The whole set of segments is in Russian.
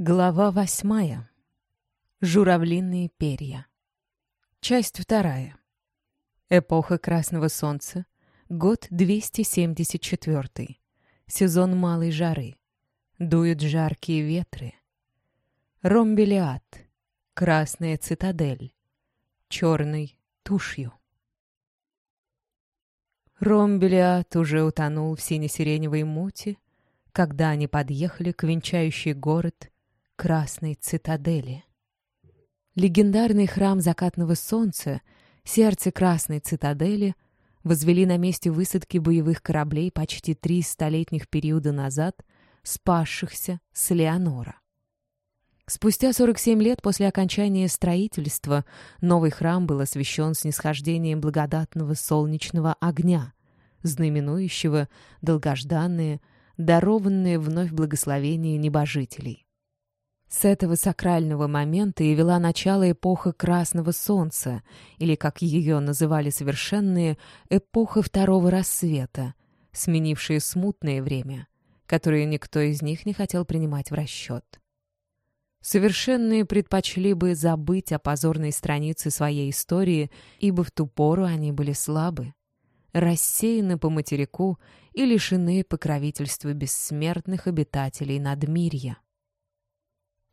Глава восьмая. Журавлиные перья. Часть вторая. Эпоха Красного Солнца. Год 274. Сезон малой жары. Дуют жаркие ветры. Ромбелиад. Красная цитадель. Черный тушью. Ромбелиад уже утонул в сине-сиреневой мути, когда они подъехали к венчающий город Красной цитадели. Легендарный храм закатного солнца, сердце Красной цитадели, возвели на месте высадки боевых кораблей почти три столетних периода назад, спасшихся с Леонора. Спустя 47 лет после окончания строительства новый храм был освящен снисхождением благодатного солнечного огня, знаменующего долгожданные, дарованные вновь благословения небожителей. С этого сакрального момента и вела начало эпоха Красного Солнца, или, как ее называли совершенные, эпоха Второго Рассвета, сменившая смутное время, которое никто из них не хотел принимать в расчет. Совершенные предпочли бы забыть о позорной странице своей истории, ибо в ту пору они были слабы, рассеяны по материку и лишены покровительства бессмертных обитателей надмирья.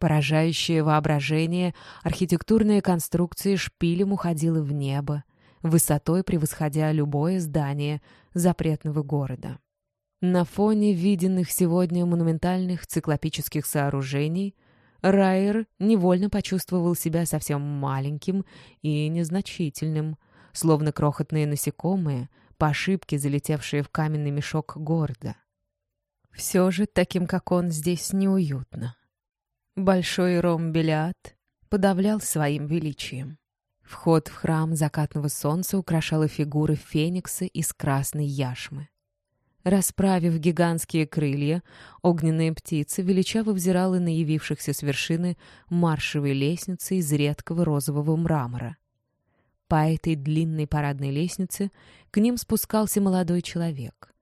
Поражающее воображение, архитектурная конструкция шпилем уходила в небо, высотой превосходя любое здание запретного города. На фоне виденных сегодня монументальных циклопических сооружений Райер невольно почувствовал себя совсем маленьким и незначительным, словно крохотные насекомые, по ошибке залетевшие в каменный мешок города. Все же таким, как он, здесь неуютно. Большой Ромбелиад подавлял своим величием. Вход в храм закатного солнца украшала фигура феникса из красной яшмы. Расправив гигантские крылья, огненная птица величаво взирала на явившихся с вершины маршевой лестницы из редкого розового мрамора. По этой длинной парадной лестнице к ним спускался молодой человек.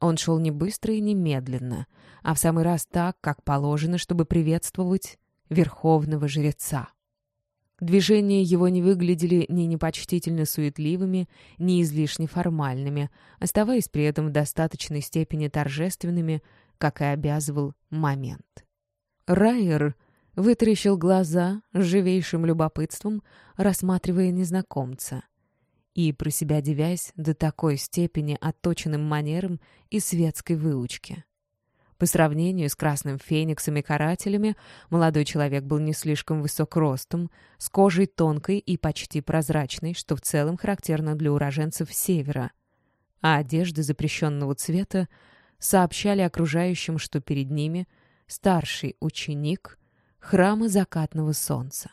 Он шел не быстро и не медленно, а в самый раз так, как положено, чтобы приветствовать верховного жреца. Движения его не выглядели ни непочтительно суетливыми, ни излишне формальными, оставаясь при этом в достаточной степени торжественными, как и обязывал момент. Райер вытаращил глаза с живейшим любопытством, рассматривая незнакомца и про себя девясь до такой степени отточенным манерам и светской выучки. По сравнению с красным фениксом и карателями, молодой человек был не слишком высок ростом, с кожей тонкой и почти прозрачной, что в целом характерно для уроженцев севера. А одежды запрещенного цвета сообщали окружающим, что перед ними старший ученик храма закатного солнца.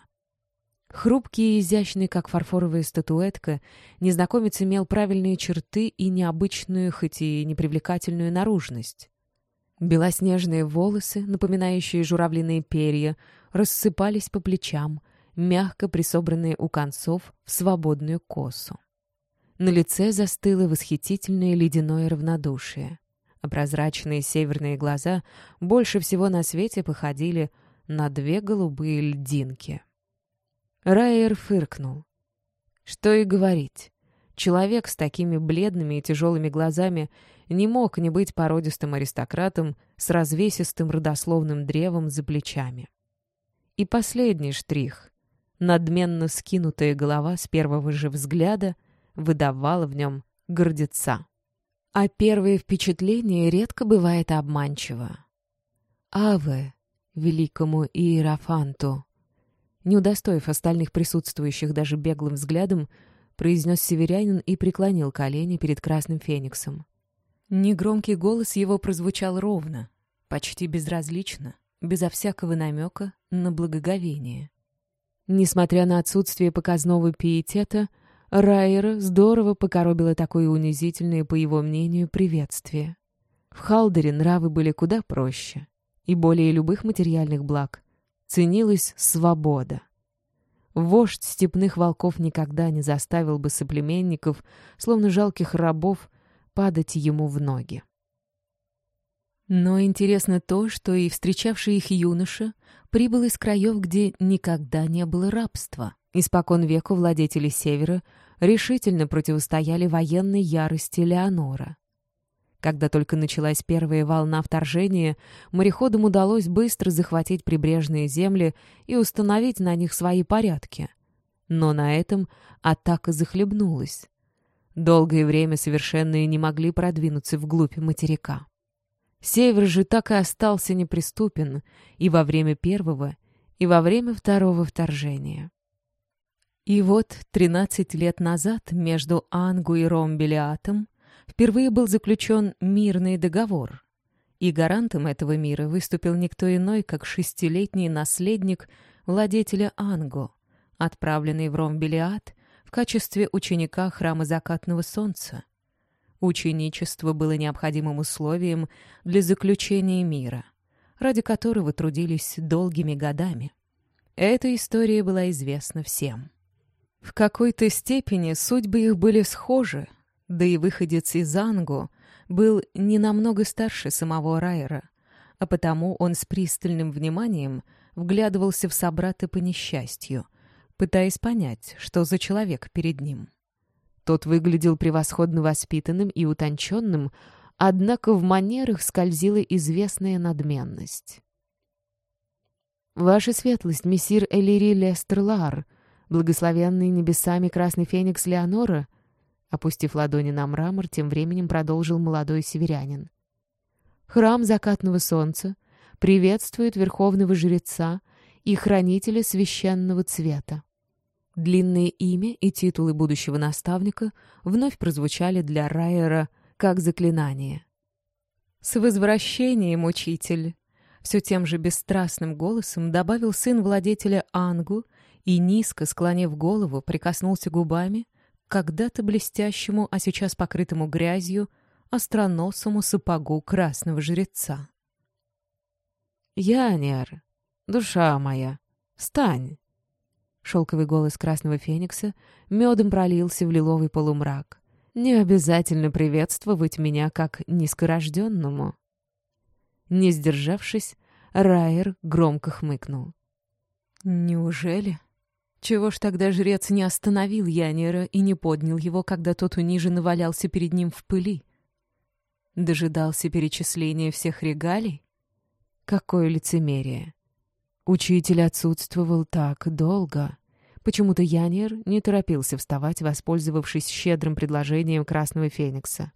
Хрупкий и изящный, как фарфоровая статуэтка, незнакомец имел правильные черты и необычную, хоть и непривлекательную наружность. Белоснежные волосы, напоминающие журавлиные перья, рассыпались по плечам, мягко присобранные у концов в свободную косу. На лице застыло восхитительное ледяное равнодушие, а прозрачные северные глаза больше всего на свете походили на две голубые льдинки. Райер фыркнул. Что и говорить. Человек с такими бледными и тяжелыми глазами не мог не быть породистым аристократом с развесистым родословным древом за плечами. И последний штрих. Надменно скинутая голова с первого же взгляда выдавала в нем гордеца. А первое впечатление редко бывает обманчиво. «Аве, великому Иерофанту!» Не удостоив остальных присутствующих даже беглым взглядом, произнес северянин и преклонил колени перед красным фениксом. Негромкий голос его прозвучал ровно, почти безразлично, безо всякого намека на благоговение. Несмотря на отсутствие показного пиетета, Райера здорово покоробило такое унизительное, по его мнению, приветствие. В Халдере нравы были куда проще, и более любых материальных благ ценилась свобода. Вождь степных волков никогда не заставил бы соплеменников, словно жалких рабов, падать ему в ноги. Но интересно то, что и встречавший их юноша прибыл из краев, где никогда не было рабства. Испокон веку владетели Севера решительно противостояли военной ярости Леонора. Когда только началась первая волна вторжения, мореходам удалось быстро захватить прибрежные земли и установить на них свои порядки. Но на этом атака захлебнулась. Долгое время совершенные не могли продвинуться вглубь материка. Север же так и остался неприступен и во время первого, и во время второго вторжения. И вот 13 лет назад между Ангу и Ромбелиатом впервые был заключен мирный договор. И гарантом этого мира выступил никто иной, как шестилетний наследник владетеля Ангу, отправленный в Ромбелиат в качестве ученика храма закатного солнца. Ученичество было необходимым условием для заключения мира, ради которого трудились долгими годами. Эта история была известна всем. В какой-то степени судьбы их были схожи, да и выходец из Ангу был не намного старше самого Райера, а потому он с пристальным вниманием вглядывался в собрата по несчастью, пытаясь понять, что за человек перед ним. Тот выглядел превосходно воспитанным и утонченным, однако в манерах скользила известная надменность. «Ваша светлость, мессир Элири Лестерлар, благословенный небесами красный феникс Леонора», опустив ладони на мрамор, тем временем продолжил молодой северянин. «Храм закатного солнца приветствует верховного жреца и хранителя священного цвета. Длинное имя и титулы будущего наставника вновь прозвучали для Райера как заклинание. «С возвращением, учитель!» Все тем же бесстрастным голосом добавил сын владетеля Ангу и, низко склонив голову, прикоснулся губами когда-то блестящему, а сейчас покрытому грязью, остроносому сапогу красного жреца. «Янер, душа моя, встань!» Шелковый голос красного феникса медом пролился в лиловый полумрак. «Не обязательно приветствовать меня как низкорожденному». Не сдержавшись, Райер громко хмыкнул. «Неужели? Чего ж тогда жрец не остановил Янера и не поднял его, когда тот униженно валялся перед ним в пыли? Дожидался перечисления всех регалий? Какое лицемерие! Учитель отсутствовал так долго. Почему-то Янер не торопился вставать, воспользовавшись щедрым предложением Красного Феникса.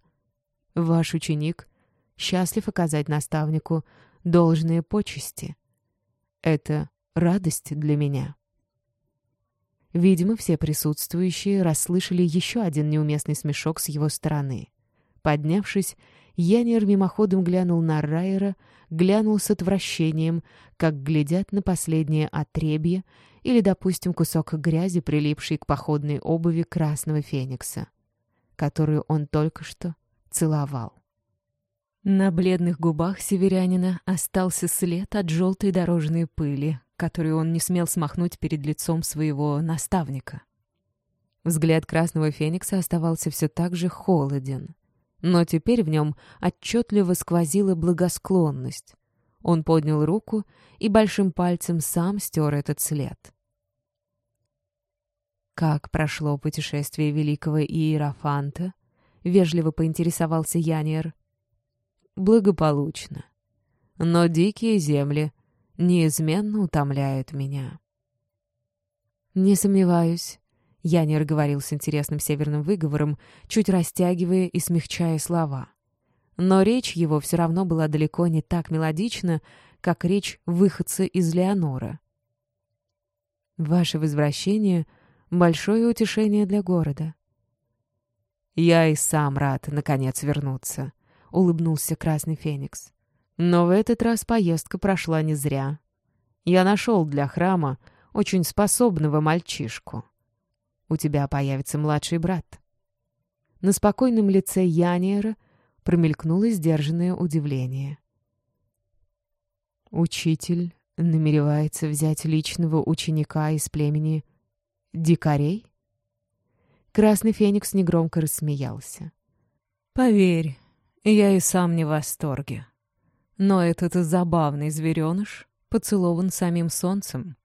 «Ваш ученик счастлив оказать наставнику должные почести. Это радость для меня». Видимо, все присутствующие расслышали еще один неуместный смешок с его стороны. Поднявшись, Янер мимоходом глянул на Райера, глянул с отвращением, как глядят на последнее отребье или, допустим, кусок грязи, прилипший к походной обуви красного феникса, которую он только что целовал. На бледных губах северянина остался след от желтой дорожной пыли, которую он не смел смахнуть перед лицом своего наставника. Взгляд красного феникса оставался все так же холоден. Но теперь в нем отчетливо сквозила благосклонность. Он поднял руку и большим пальцем сам стер этот след. «Как прошло путешествие великого Иерофанта?» — вежливо поинтересовался Яниер. «Благополучно. Но дикие земли неизменно утомляют меня». «Не сомневаюсь. Янер говорил с интересным северным выговором, чуть растягивая и смягчая слова. Но речь его все равно была далеко не так мелодична, как речь выходца из Леонора. «Ваше возвращение — большое утешение для города». «Я и сам рад, наконец, вернуться», — улыбнулся Красный Феникс. «Но в этот раз поездка прошла не зря. Я нашел для храма очень способного мальчишку» у тебя появится младший брат». На спокойном лице Яниера промелькнуло сдержанное удивление. «Учитель намеревается взять личного ученика из племени дикарей?» Красный Феникс негромко рассмеялся. «Поверь, я и сам не в восторге. Но этот забавный звереныш поцелован самим солнцем.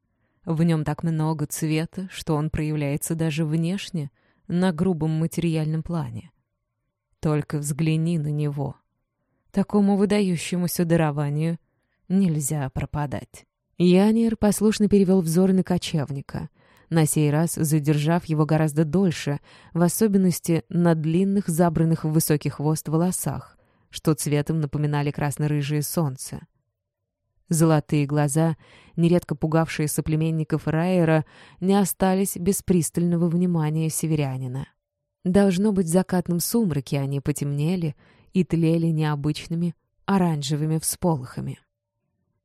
В нем так много цвета, что он проявляется даже внешне, на грубом материальном плане. Только взгляни на него. Такому выдающемуся дарованию нельзя пропадать. Янир послушно перевел взор на кочевника, на сей раз задержав его гораздо дольше, в особенности на длинных, забранных в высокий хвост волосах, что цветом напоминали красно-рыжее солнце. Золотые глаза, нередко пугавшие соплеменников Райера, не остались без пристального внимания северянина. Должно быть, в закатном сумраке они потемнели и тлели необычными оранжевыми всполохами.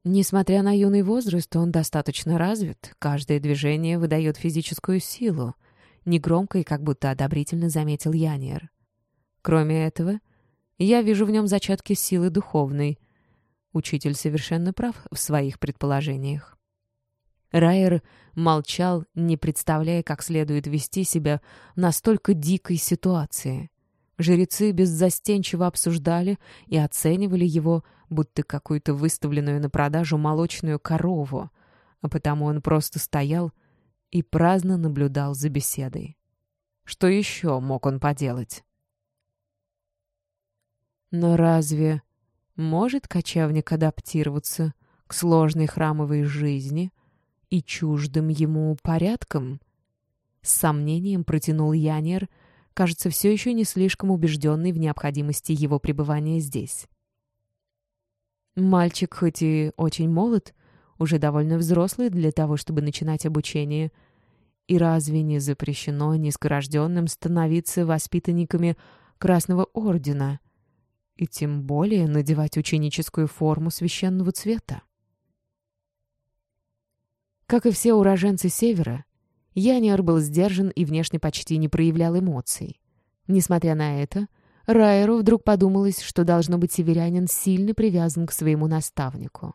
Несмотря на юный возраст, он достаточно развит, каждое движение выдает физическую силу, негромко и как будто одобрительно заметил Яниер. Кроме этого, я вижу в нем зачатки силы духовной. Учитель совершенно прав в своих предположениях. Райер молчал, не представляя, как следует вести себя в настолько дикой ситуации. Жрецы беззастенчиво обсуждали и оценивали его, будто какую-то выставленную на продажу молочную корову, а потому он просто стоял и праздно наблюдал за беседой. Что еще мог он поделать? Но разве может кочевник адаптироваться к сложной храмовой жизни и чуждым ему порядкам? С сомнением протянул Янер, кажется, все еще не слишком убежденный в необходимости его пребывания здесь. Мальчик хоть и очень молод, уже довольно взрослый для того, чтобы начинать обучение. И разве не запрещено низкорожденным становиться воспитанниками Красного Ордена? И тем более надевать ученическую форму священного цвета? Как и все уроженцы Севера, Яниар был сдержан и внешне почти не проявлял эмоций. Несмотря на это, Райеру вдруг подумалось, что должно быть северянин сильно привязан к своему наставнику.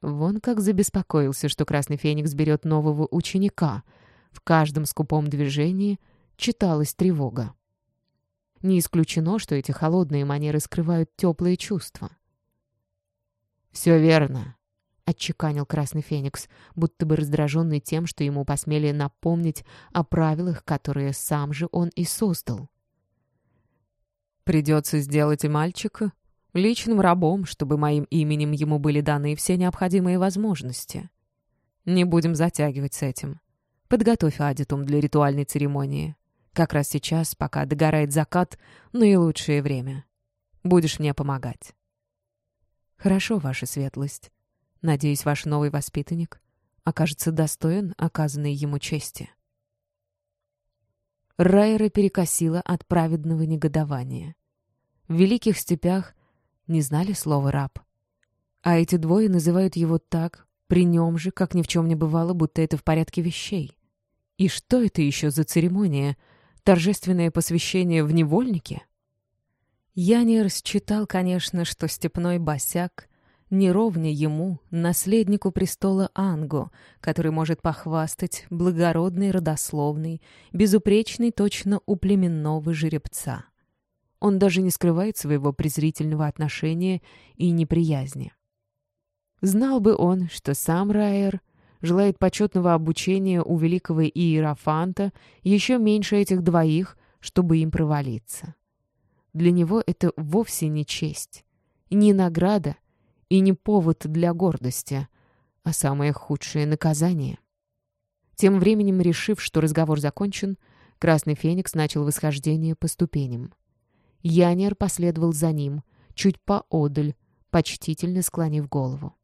Вон как забеспокоился, что Красный Феникс берет нового ученика. В каждом скупом движении читалась тревога. Не исключено, что эти холодные манеры скрывают теплые чувства. «Все верно», — отчеканил Красный Феникс, будто бы раздраженный тем, что ему посмели напомнить о правилах, которые сам же он и создал. «Придется сделать и мальчика личным рабом, чтобы моим именем ему были даны все необходимые возможности. Не будем затягивать с этим. Подготовь адитум для ритуальной церемонии. Как раз сейчас, пока догорает закат, наилучшее время. Будешь мне помогать». «Хорошо, ваша светлость. Надеюсь, ваш новый воспитанник окажется достоин оказанной ему чести». Райера перекосила от праведного негодования. В великих степях не знали слова «раб». А эти двое называют его так, при нем же, как ни в чем не бывало, будто это в порядке вещей. И что это еще за церемония? Торжественное посвящение в невольнике? Я не расчитал, конечно, что степной босяк не ровня ему, наследнику престола Ангу, который может похвастать благородной родословной, безупречной точно у племенного жеребца. Он даже не скрывает своего презрительного отношения и неприязни. Знал бы он, что сам Райер желает почетного обучения у великого Иерофанта еще меньше этих двоих, чтобы им провалиться. Для него это вовсе не честь, не награда, и не повод для гордости, а самое худшее наказание. Тем временем, решив, что разговор закончен, Красный Феникс начал восхождение по ступеням. Янер последовал за ним, чуть поодаль, почтительно склонив голову.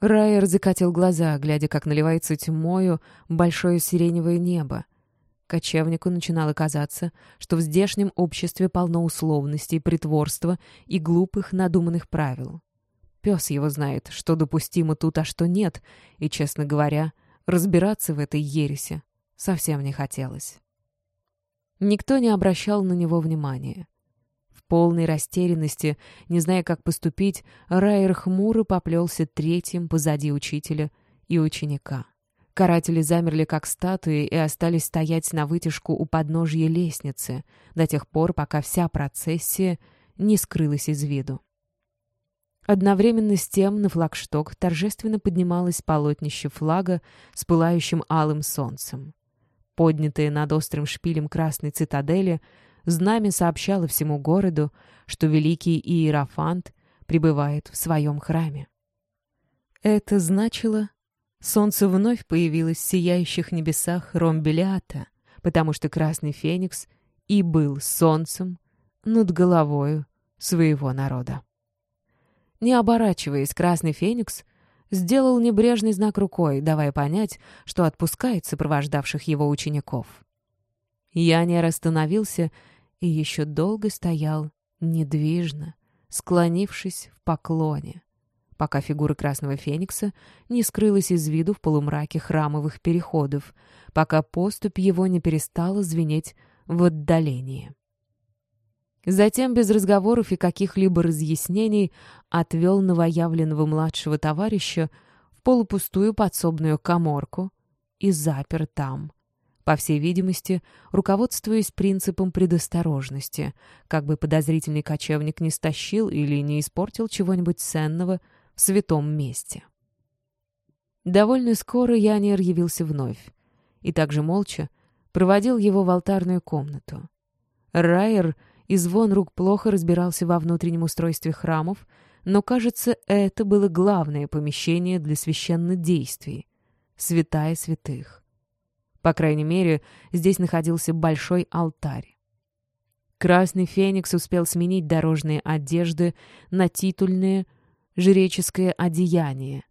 Райер закатил глаза, глядя, как наливается тьмою большое сиреневое небо. Кочевнику начинало казаться, что в здешнем обществе полно условностей, притворства и глупых надуманных правил. Пес его знает, что допустимо тут, а что нет, и, честно говоря, разбираться в этой ересе совсем не хотелось. Никто не обращал на него внимания. Полной растерянности, не зная, как поступить, Райер хмуро поплелся третьим позади учителя и ученика. Каратели замерли как статуи и остались стоять на вытяжку у подножья лестницы до тех пор, пока вся процессия не скрылась из виду. Одновременно с тем на флагшток торжественно поднималось полотнище флага с пылающим алым солнцем. Поднятое над острым шпилем красной цитадели, знамя сообщало всему городу, что великий Иерофант пребывает в своем храме. Это значило, солнце вновь появилось в сияющих небесах Ромбелиата, потому что Красный Феникс и был солнцем над головою своего народа. Не оборачиваясь, Красный Феникс сделал небрежный знак рукой, давая понять, что отпускает сопровождавших его учеников. Янер остановился и еще долго стоял недвижно, склонившись в поклоне, пока фигура Красного Феникса не скрылась из виду в полумраке храмовых переходов, пока поступь его не перестала звенеть в отдалении. Затем, без разговоров и каких-либо разъяснений, отвел новоявленного младшего товарища в полупустую подсобную коморку и запер там, по всей видимости, руководствуясь принципом предосторожности, как бы подозрительный кочевник не стащил или не испортил чего-нибудь ценного в святом месте. Довольно скоро Янер явился вновь и также молча проводил его в алтарную комнату. Райер и звон рук плохо разбирался во внутреннем устройстве храмов, но, кажется, это было главное помещение для священных действий — святая святых. По крайней мере, здесь находился большой алтарь. Красный Феникс успел сменить дорожные одежды на титульное жреческое одеяние.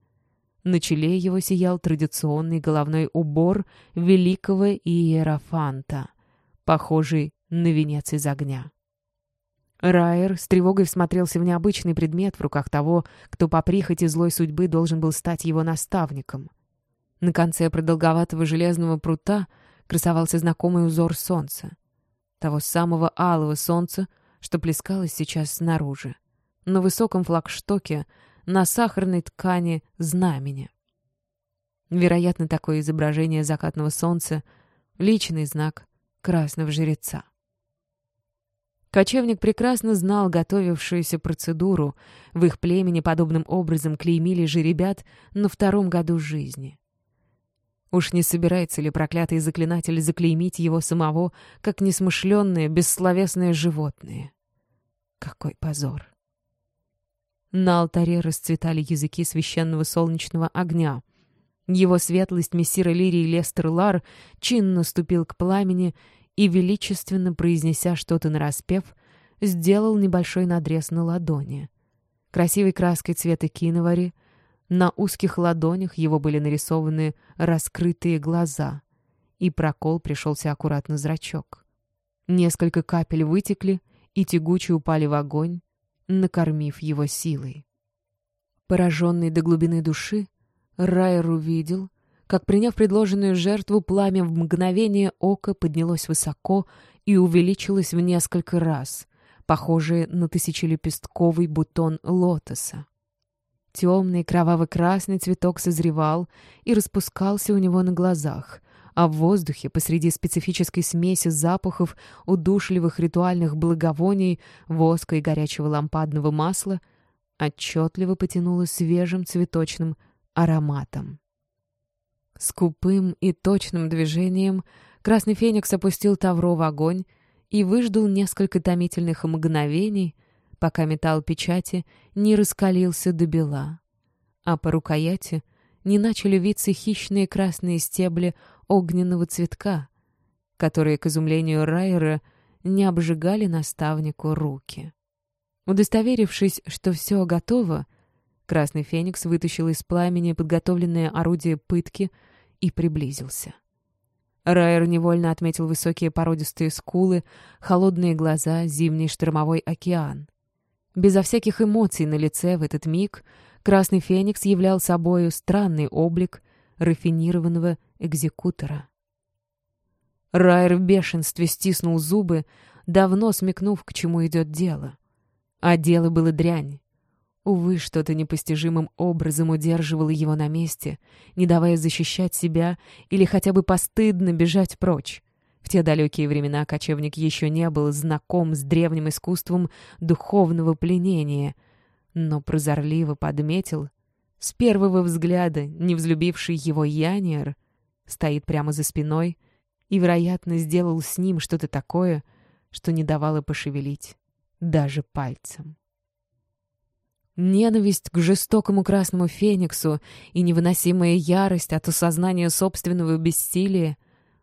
На челе его сиял традиционный головной убор великого Иерофанта, похожий на венец из огня. Райер с тревогой всмотрелся в необычный предмет в руках того, кто по прихоти злой судьбы должен был стать его наставником. На конце продолговатого железного прута красовался знакомый узор солнца. Того самого алого солнца, что плескалось сейчас снаружи. На высоком флагштоке, на сахарной ткани знамени. Вероятно, такое изображение закатного солнца — личный знак красного жреца. Кочевник прекрасно знал готовившуюся процедуру. В их племени подобным образом клеймили же ребят на втором году жизни. Уж не собирается ли проклятый заклинатель заклеймить его самого, как несмышленное, бессловесное животное? Какой позор! На алтаре расцветали языки священного солнечного огня. Его светлость мессира Лирии Лестер Лар чинно ступил к пламени и, величественно произнеся что-то нараспев, сделал небольшой надрез на ладони. Красивой краской цвета киновари — на узких ладонях его были нарисованы раскрытые глаза, и прокол пришелся аккуратно зрачок. Несколько капель вытекли и тягуче упали в огонь, накормив его силой. Пораженный до глубины души, Райер увидел, как, приняв предложенную жертву, пламя в мгновение ока поднялось высоко и увеличилось в несколько раз, похожее на тысячелепестковый бутон лотоса. Темный кроваво-красный цветок созревал и распускался у него на глазах, а в воздухе посреди специфической смеси запахов удушливых ритуальных благовоний, воска и горячего лампадного масла отчетливо потянуло свежим цветочным ароматом. Скупым и точным движением Красный Феникс опустил Тавро в огонь и выждал несколько томительных мгновений — пока металл печати не раскалился до бела, а по рукояти не начали виться хищные красные стебли огненного цветка, которые, к изумлению Райера, не обжигали наставнику руки. Удостоверившись, что все готово, Красный Феникс вытащил из пламени подготовленное орудие пытки и приблизился. Райер невольно отметил высокие породистые скулы, холодные глаза, зимний штормовой океан. Безо всяких эмоций на лице в этот миг Красный Феникс являл собою странный облик рафинированного экзекутора. Райер в бешенстве стиснул зубы, давно смекнув, к чему идет дело. А дело было дрянь. Увы, что-то непостижимым образом удерживало его на месте, не давая защищать себя или хотя бы постыдно бежать прочь. В те далекие времена кочевник еще не был знаком с древним искусством духовного пленения, но прозорливо подметил, с первого взгляда не взлюбивший его Яниер стоит прямо за спиной и, вероятно, сделал с ним что-то такое, что не давало пошевелить даже пальцем. Ненависть к жестокому красному фениксу и невыносимая ярость от осознания собственного бессилия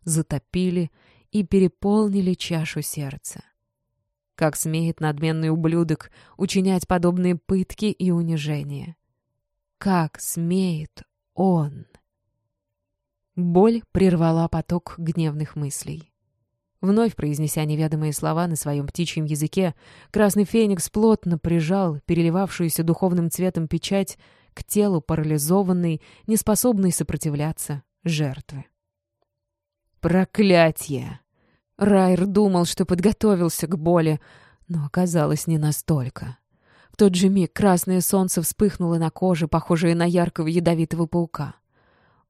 затопили и переполнили чашу сердца. Как смеет надменный ублюдок учинять подобные пытки и унижения? Как смеет он? Боль прервала поток гневных мыслей. Вновь произнеся неведомые слова на своем птичьем языке, красный феникс плотно прижал переливавшуюся духовным цветом печать к телу парализованной, неспособной сопротивляться жертвы. Проклятье! Райер думал, что подготовился к боли, но оказалось не настолько. В тот же миг красное солнце вспыхнуло на коже, похожее на яркого ядовитого паука.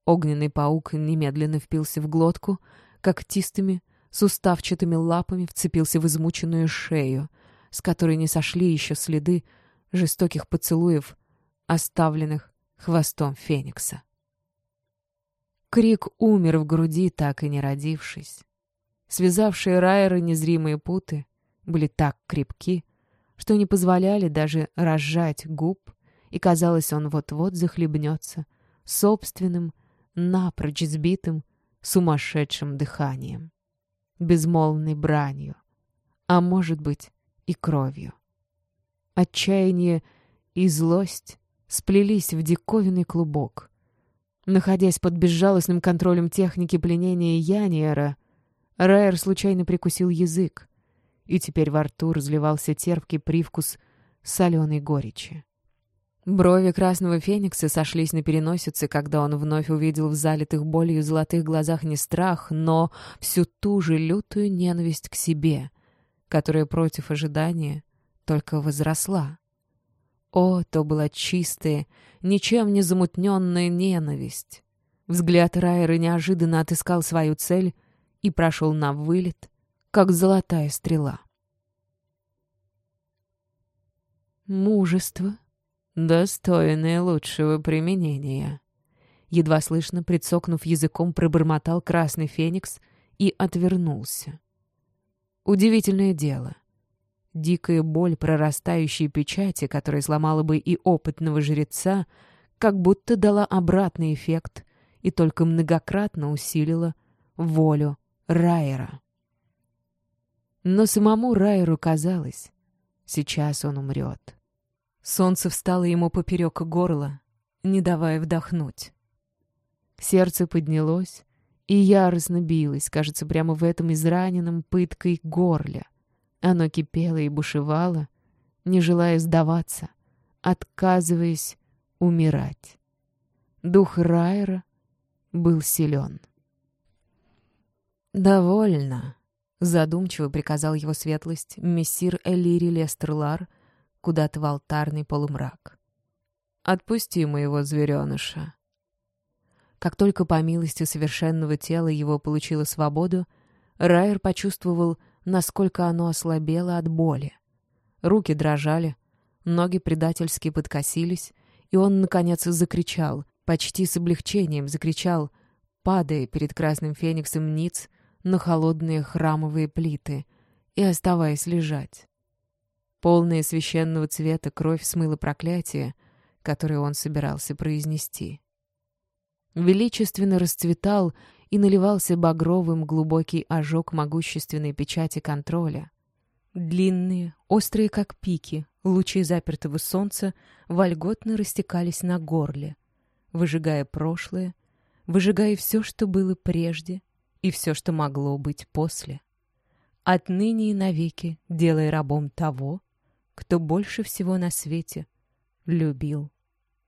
Огненный паук немедленно впился в глотку, когтистыми, суставчатыми лапами вцепился в измученную шею, с которой не сошли еще следы жестоких поцелуев, оставленных хвостом Феникса. Крик умер в груди, так и не родившись. Связавшие Райера незримые путы были так крепки, что не позволяли даже разжать губ, и, казалось, он вот-вот захлебнется собственным, напрочь сбитым, сумасшедшим дыханием безмолвной бранью, а может быть и кровью. Отчаяние и злость сплелись в диковинный клубок. Находясь под безжалостным контролем техники пленения Яниера, Райер случайно прикусил язык, и теперь во рту разливался терпкий привкус соленой горечи. Брови красного феникса сошлись на переносице, когда он вновь увидел в залитых болью золотых глазах не страх, но всю ту же лютую ненависть к себе, которая против ожидания только возросла. О, то была чистая, ничем не замутненная ненависть. Взгляд Райера неожиданно отыскал свою цель и прошел на вылет, как золотая стрела. Мужество «Достойное лучшего применения». Едва слышно, прицокнув языком, пробормотал красный феникс и отвернулся. Удивительное дело. Дикая боль прорастающей печати, которая сломала бы и опытного жреца, как будто дала обратный эффект и только многократно усилила волю Райера. Но самому Райеру казалось, сейчас он умрет. Солнце встало ему поперек горла, не давая вдохнуть. Сердце поднялось и яростно билось, кажется, прямо в этом израненном пыткой горле. Оно кипело и бушевало, не желая сдаваться, отказываясь умирать. Дух Райера был силен. «Довольно», — задумчиво приказал его светлость мессир Элири Лестерлар, куда-то в алтарный полумрак. «Отпусти моего звереныша». Как только по милости совершенного тела его получило свободу, Райер почувствовал, насколько оно ослабело от боли. Руки дрожали, ноги предательски подкосились, и он, наконец, закричал, почти с облегчением закричал, падая перед красным фениксом ниц на холодные храмовые плиты и оставаясь лежать. Полная священного цвета кровь смыла проклятие, которое он собирался произнести. Величественно расцветал и наливался багровым глубокий ожог могущественной печати контроля. Длинные, острые как пики, лучи запертого солнца вольготно растекались на горле, выжигая прошлое, выжигая все, что было прежде, и все, что могло быть после. Отныне и навеки делая рабом того, кто больше всего на свете любил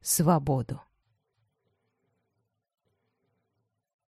свободу.